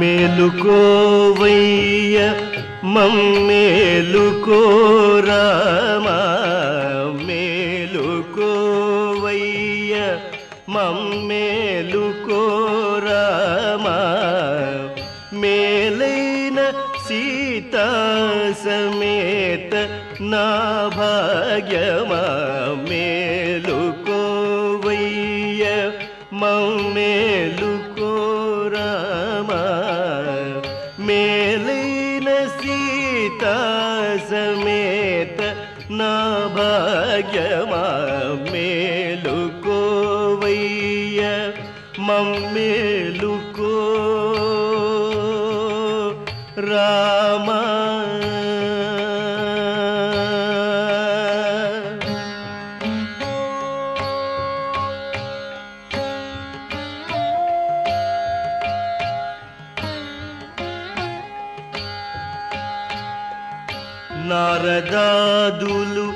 మేలుకోవయ్య మమ్మేలుకో రామా మేలుకోవయ్య మమ్మేలుకో రామా మేలైన సీతా సమేత నా భాగ్యమా మేలుకోవయ్య మమ్మే समेत न भाग्यमा मु कोवैय నారదాదులు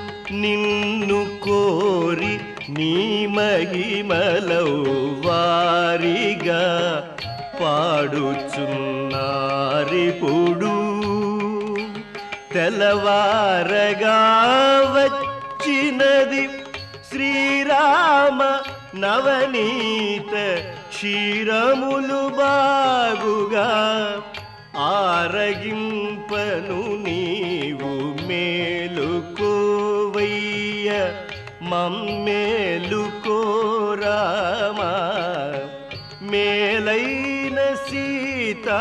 నిన్ను కోరి నీ మహిమలౌ వారిగా పాడుచున్నారిపుడు తెలవారగా వచ్చినది శ్రీరామ నవనీత క్షీరములు బాగుగా ఆరగింపను మమ్మేలు కోరామా మేలైన సీతా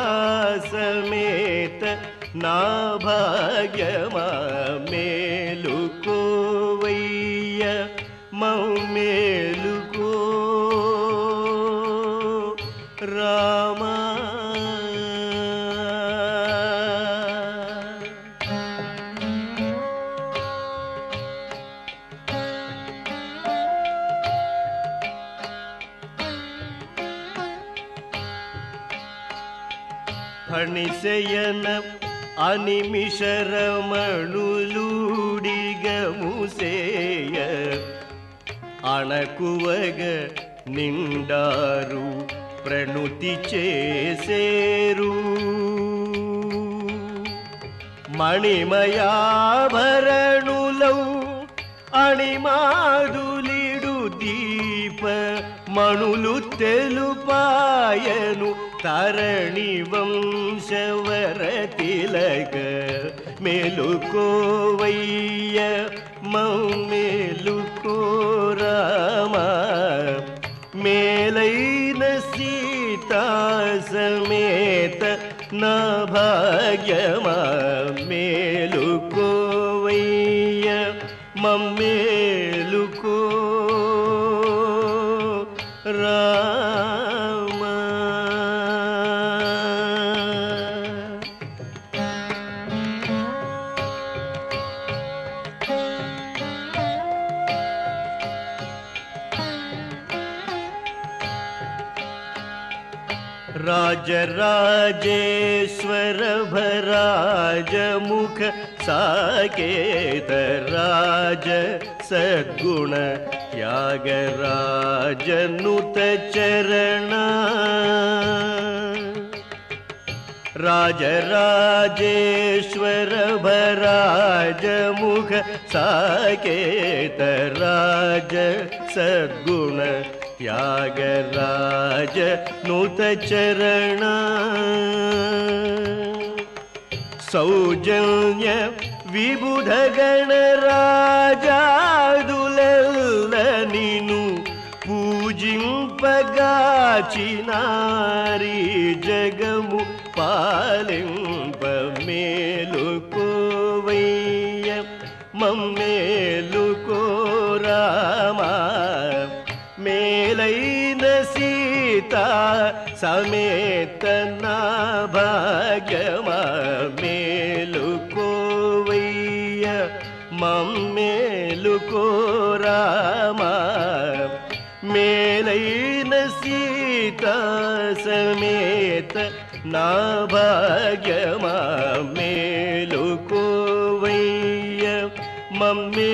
సమేత నా భాగ్యమా. మేలు కోవయ్య మమ్మేలు కో. రామా ಹಣಿಸೆಯನ ಅನಿಮಿಷರಮಳುಲೂಡಿಗ ಮುಸೇಯ ಅಣಕುವಗ ನಿಂಡಾರು ಪ್ರಣುತಿ ಚೇಸೇರು ಮಣಿಮಯಾಭರಣುಲೌ ಅಣಿಮಾದು మణులు తెలుపాయను తరణి వంశవర తిలక మేలుకోవయ్య మమ్మేలుకో మేలైన సీతా సమేత నా భాగ్యమా. మేలుకోవయ్య మమ్మేలుకో राज राजेश्वर भराजमुख सा सद्गुण त्यागराजनुतचरणा चरणा। राज राजेश्वर राज सद्गुण त्यागराज नूतचरण। सौजन्य विबुधगणराजा दुलनिनु पूजिं पगाचि नारी जगमु पालिं पमे सीता समेतना भाग्यमा मेलुकोवय्य मम्मेलुको रामा मेलैन सीता समेत నా భాగ్యమా మేలుకోవయ్య మమ్మే